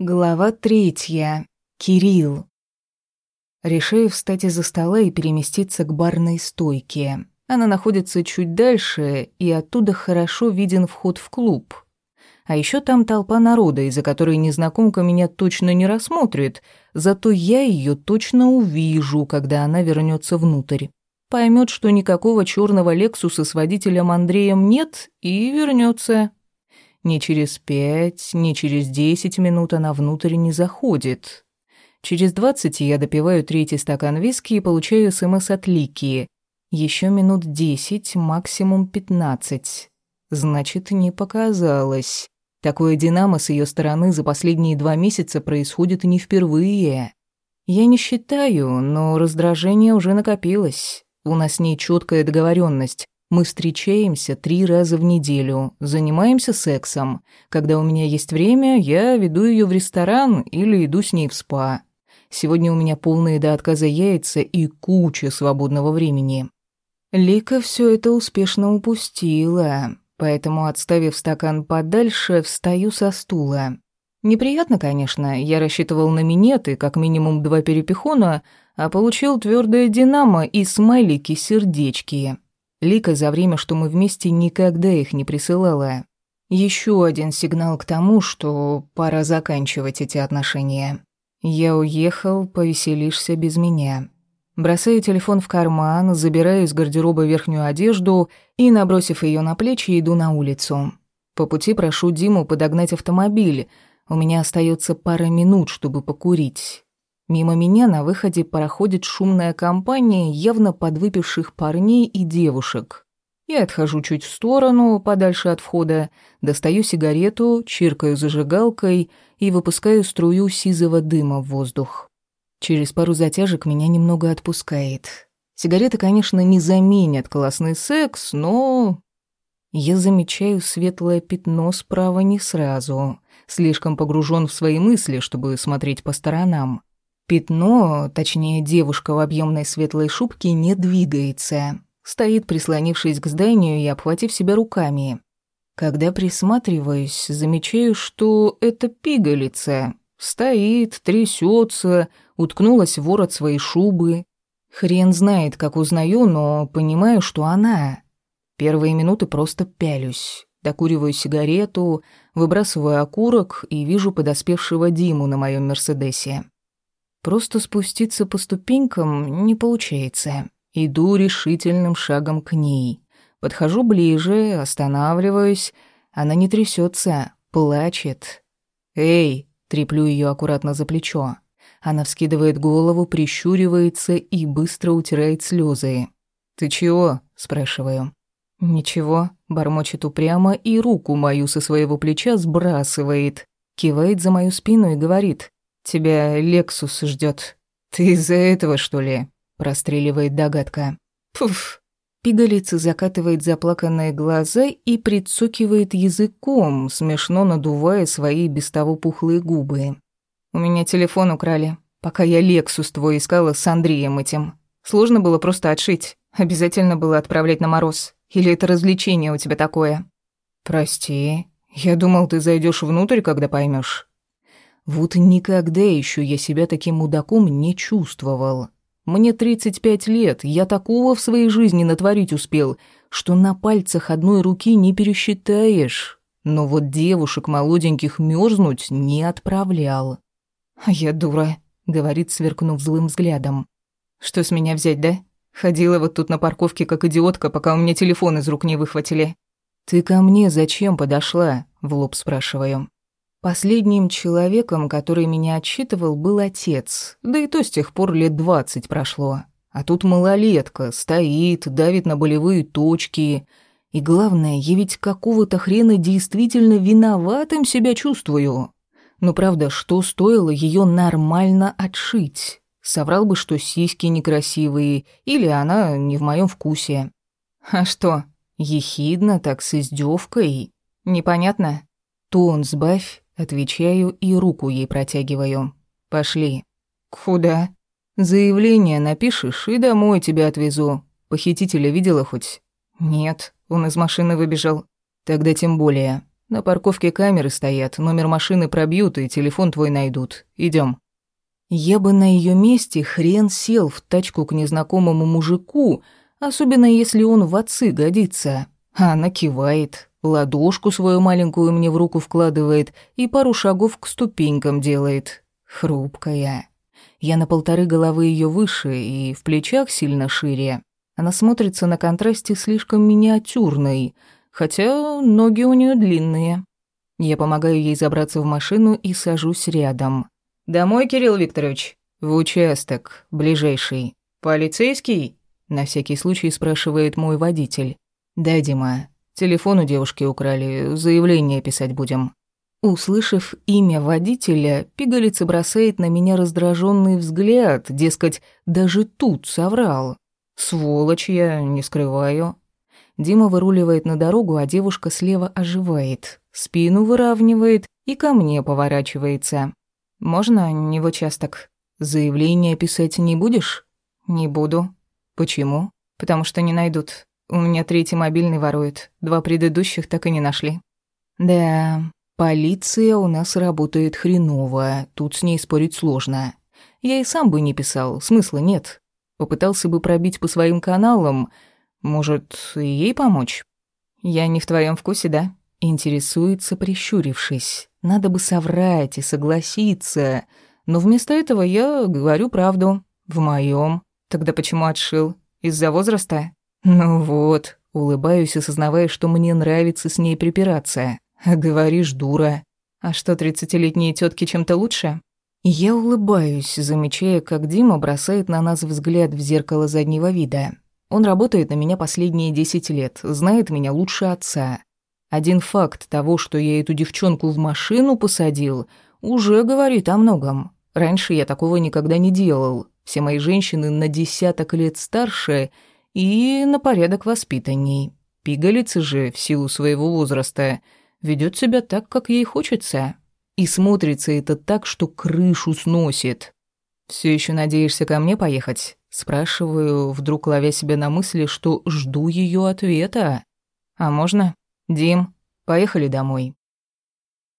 Глава третья. Кирилл. Решаю встать из-за стола и переместиться к барной стойке. Она находится чуть дальше, и оттуда хорошо виден вход в клуб. А еще там толпа народа, из-за которой незнакомка меня точно не рассмотрит, зато я ее точно увижу, когда она вернется внутрь. Поймет, что никакого черного Лексуса с водителем Андреем нет, и вернется. Не через пять, не через десять минут она внутрь не заходит. Через двадцать я допиваю третий стакан виски и получаю СМС от Лики. Еще минут десять, максимум пятнадцать. Значит, не показалось. Такое динамо с ее стороны за последние два месяца происходит не впервые. Я не считаю, но раздражение уже накопилось. У нас с ней четкая договоренность. Мы встречаемся три раза в неделю, занимаемся сексом. Когда у меня есть время, я веду ее в ресторан или иду с ней в спа. Сегодня у меня полные до отказа яйца и куча свободного времени». Лика все это успешно упустила, поэтому, отставив стакан подальше, встаю со стула. Неприятно, конечно, я рассчитывал на минеты, как минимум два перепихона, а получил твердое динамо и смайлики-сердечки. Лика за время, что мы вместе, никогда их не присылала. Еще один сигнал к тому, что пора заканчивать эти отношения. Я уехал, повеселишься без меня. Бросаю телефон в карман, забираю из гардероба верхнюю одежду и, набросив ее на плечи, иду на улицу. По пути прошу Диму подогнать автомобиль. У меня остается пара минут, чтобы покурить. Мимо меня на выходе проходит шумная компания явно подвыпивших парней и девушек. Я отхожу чуть в сторону, подальше от входа, достаю сигарету, чиркаю зажигалкой и выпускаю струю сизого дыма в воздух. Через пару затяжек меня немного отпускает. Сигареты, конечно, не заменят классный секс, но... Я замечаю светлое пятно справа не сразу. Слишком погружен в свои мысли, чтобы смотреть по сторонам. Пятно, точнее девушка в объемной светлой шубке, не двигается. Стоит, прислонившись к зданию и обхватив себя руками. Когда присматриваюсь, замечаю, что это пигалица. Стоит, трясется, уткнулась в ворот своей шубы. Хрен знает, как узнаю, но понимаю, что она. Первые минуты просто пялюсь. Докуриваю сигарету, выбрасываю окурок и вижу подоспевшего Диму на моем «Мерседесе». Просто спуститься по ступенькам не получается. Иду решительным шагом к ней. Подхожу ближе, останавливаюсь. Она не трясется, плачет. «Эй!» — треплю ее аккуратно за плечо. Она вскидывает голову, прищуривается и быстро утирает слезы. «Ты чего?» — спрашиваю. «Ничего», — бормочет упрямо и руку мою со своего плеча сбрасывает. Кивает за мою спину и говорит. Тебя Лексус ждет. Ты из-за этого, что ли?» Простреливает догадка. Пф! Пигалица закатывает заплаканные глаза и прицокивает языком, смешно надувая свои без того пухлые губы. «У меня телефон украли, пока я Лексус твой искала с Андреем этим. Сложно было просто отшить. Обязательно было отправлять на мороз. Или это развлечение у тебя такое?» «Прости. Я думал, ты зайдешь внутрь, когда поймешь. Вот никогда еще я себя таким мудаком не чувствовал. Мне 35 лет, я такого в своей жизни натворить успел, что на пальцах одной руки не пересчитаешь. Но вот девушек молоденьких мерзнуть не отправлял. «А «Я дура», — говорит, сверкнув злым взглядом. «Что с меня взять, да? Ходила вот тут на парковке как идиотка, пока у меня телефон из рук не выхватили». «Ты ко мне зачем подошла?» — в лоб спрашиваю. Последним человеком, который меня отчитывал, был отец. Да и то с тех пор лет двадцать прошло. А тут малолетка, стоит, давит на болевые точки. И главное, я ведь какого-то хрена действительно виноватым себя чувствую. Но правда, что стоило ее нормально отшить? Соврал бы, что сиськи некрасивые, или она не в моем вкусе. А что, ехидно так с издевкой? Непонятно? Тон сбавь, Отвечаю и руку ей протягиваю. «Пошли». «Куда?» «Заявление напишешь и домой тебя отвезу. Похитителя видела хоть?» «Нет, он из машины выбежал». «Тогда тем более. На парковке камеры стоят, номер машины пробьют и телефон твой найдут. Идем. Я бы на ее месте хрен сел в тачку к незнакомому мужику, особенно если он в отцы годится. А она кивает, Ладошку свою маленькую мне в руку вкладывает и пару шагов к ступенькам делает. Хрупкая. Я на полторы головы ее выше и в плечах сильно шире. Она смотрится на контрасте слишком миниатюрной, хотя ноги у нее длинные. Я помогаю ей забраться в машину и сажусь рядом. «Домой, Кирилл Викторович?» «В участок, ближайший». «Полицейский?» — на всякий случай спрашивает мой водитель. «Да, Дима, Телефон у девушки украли, заявление писать будем». Услышав имя водителя, пигалица бросает на меня раздраженный взгляд, дескать, даже тут соврал. «Сволочь я, не скрываю». Дима выруливает на дорогу, а девушка слева оживает, спину выравнивает и ко мне поворачивается. «Можно не в участок?» «Заявление писать не будешь?» «Не буду». «Почему?» «Потому что не найдут». У меня третий мобильный ворует. Два предыдущих так и не нашли. Да, полиция у нас работает хреново. Тут с ней спорить сложно. Я и сам бы не писал, смысла нет. Попытался бы пробить по своим каналам. Может, ей помочь? Я не в твоем вкусе, да? Интересуется, прищурившись. Надо бы соврать и согласиться. Но вместо этого я говорю правду. В моем. Тогда почему отшил? Из-за возраста? «Ну вот», — улыбаюсь, осознавая, что мне нравится с ней припираться. Говоришь, дура. А что, тридцатилетние тетки чем-то лучше?» Я улыбаюсь, замечая, как Дима бросает на нас взгляд в зеркало заднего вида. Он работает на меня последние 10 лет, знает меня лучше отца. Один факт того, что я эту девчонку в машину посадил, уже говорит о многом. Раньше я такого никогда не делал. Все мои женщины на десяток лет старше — и на порядок воспитанней. Пигалица же, в силу своего возраста, ведет себя так, как ей хочется. И смотрится это так, что крышу сносит. Все еще надеешься ко мне поехать?» Спрашиваю, вдруг ловя себя на мысли, что жду ее ответа. «А можно?» «Дим, поехали домой.